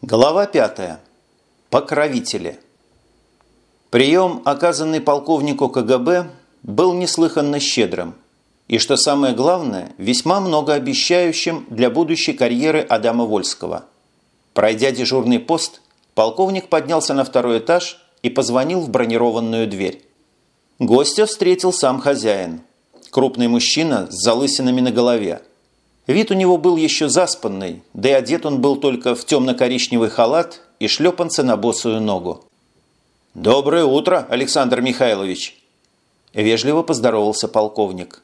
Глава 5. Покровители. Прием, оказанный полковнику КГБ, был неслыханно щедрым и, что самое главное, весьма многообещающим для будущей карьеры Адама Вольского. Пройдя дежурный пост, полковник поднялся на второй этаж и позвонил в бронированную дверь. Гостя встретил сам хозяин. Крупный мужчина с залысинами на голове – Вид у него был еще заспанный, да и одет он был только в темно-коричневый халат и шлепанцы на босую ногу. «Доброе утро, Александр Михайлович!» Вежливо поздоровался полковник.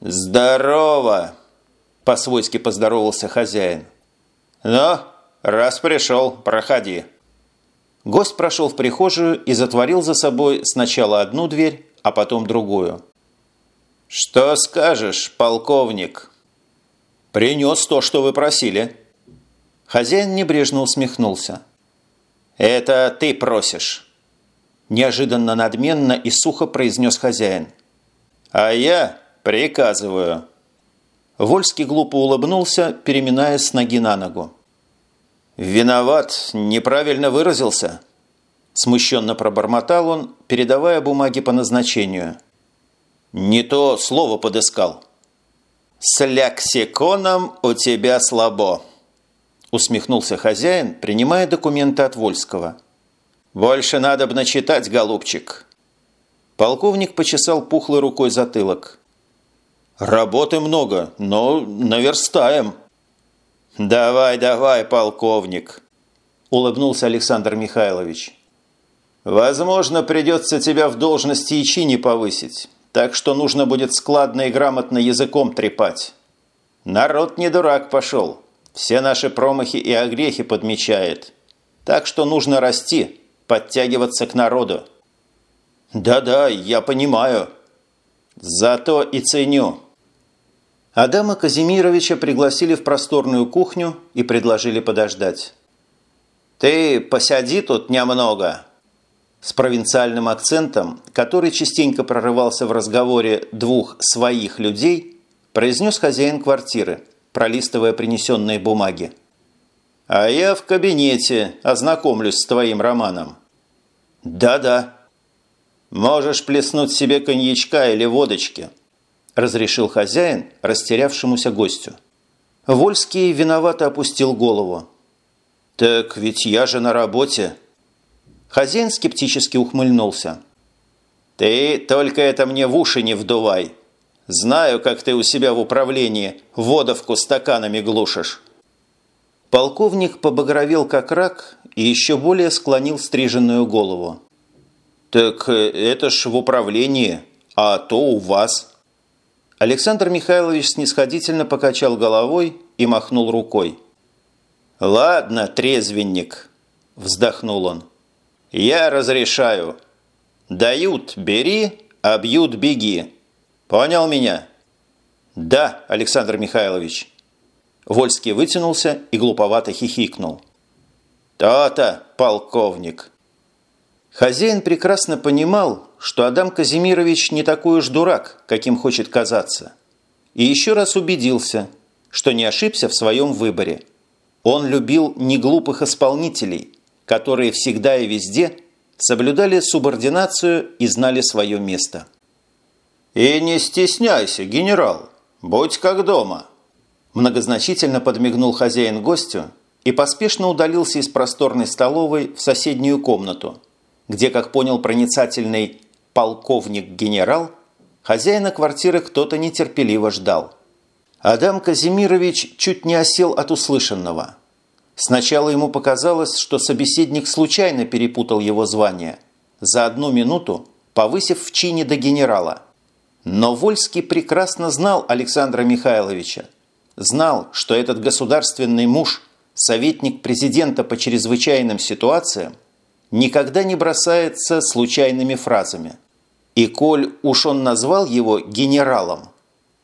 «Здорово!» – по-свойски поздоровался хозяин. «Ну, раз пришел, проходи». Гость прошел в прихожую и затворил за собой сначала одну дверь, а потом другую. «Что скажешь, полковник?» «Принес то, что вы просили». Хозяин небрежно усмехнулся. «Это ты просишь». Неожиданно надменно и сухо произнес хозяин. «А я приказываю». Вольский глупо улыбнулся, переминая с ноги на ногу. «Виноват, неправильно выразился». Смущенно пробормотал он, передавая бумаги по назначению. «Не то слово подыскал». «С лексиконом у тебя слабо», – усмехнулся хозяин, принимая документы от Вольского. «Больше надо бы начитать, голубчик». Полковник почесал пухлой рукой затылок. «Работы много, но наверстаем». «Давай, давай, полковник», – улыбнулся Александр Михайлович. «Возможно, придется тебя в должности и чине повысить. Так что нужно будет складно и грамотно языком трепать. Народ не дурак пошел. Все наши промахи и огрехи подмечает. Так что нужно расти, подтягиваться к народу. Да-да, я понимаю. Зато и ценю. Адама Казимировича пригласили в просторную кухню и предложили подождать. «Ты посяди тут немного», с провинциальным акцентом, который частенько прорывался в разговоре двух своих людей, произнес хозяин квартиры, пролистывая принесенные бумаги. «А я в кабинете ознакомлюсь с твоим романом». «Да-да». «Можешь плеснуть себе коньячка или водочки», – разрешил хозяин растерявшемуся гостю. Вольский виновато опустил голову. «Так ведь я же на работе», Хозяин скептически ухмыльнулся. «Ты только это мне в уши не вдувай. Знаю, как ты у себя в управлении водовку стаканами глушишь». Полковник побагровел как рак и еще более склонил стриженную голову. «Так э, это ж в управлении, а то у вас». Александр Михайлович снисходительно покачал головой и махнул рукой. «Ладно, трезвенник», – вздохнул он. Я разрешаю. Дают – бери, а бьют – беги. Понял меня? Да, Александр Михайлович. Вольский вытянулся и глуповато хихикнул. То-то, полковник. Хозяин прекрасно понимал, что Адам Казимирович не такой уж дурак, каким хочет казаться. И еще раз убедился, что не ошибся в своем выборе. Он любил неглупых исполнителей, которые всегда и везде соблюдали субординацию и знали свое место. «И не стесняйся, генерал, будь как дома», многозначительно подмигнул хозяин гостю и поспешно удалился из просторной столовой в соседнюю комнату, где, как понял проницательный полковник-генерал, хозяина квартиры кто-то нетерпеливо ждал. Адам Казимирович чуть не осел от услышанного – Сначала ему показалось, что собеседник случайно перепутал его звание, за одну минуту повысив в чине до генерала. Но Вольский прекрасно знал Александра Михайловича. Знал, что этот государственный муж, советник президента по чрезвычайным ситуациям, никогда не бросается случайными фразами. И коль уж он назвал его генералом,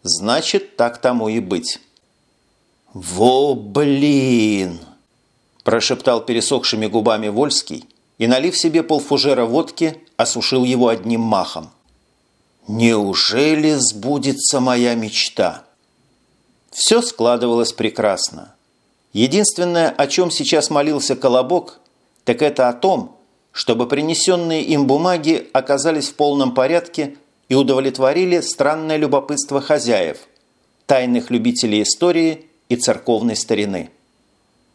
значит, так тому и быть. «Во, блин!» Прошептал пересохшими губами Вольский и, налив себе полфужера водки, осушил его одним махом. «Неужели сбудется моя мечта?» Все складывалось прекрасно. Единственное, о чем сейчас молился Колобок, так это о том, чтобы принесенные им бумаги оказались в полном порядке и удовлетворили странное любопытство хозяев, тайных любителей истории и церковной старины.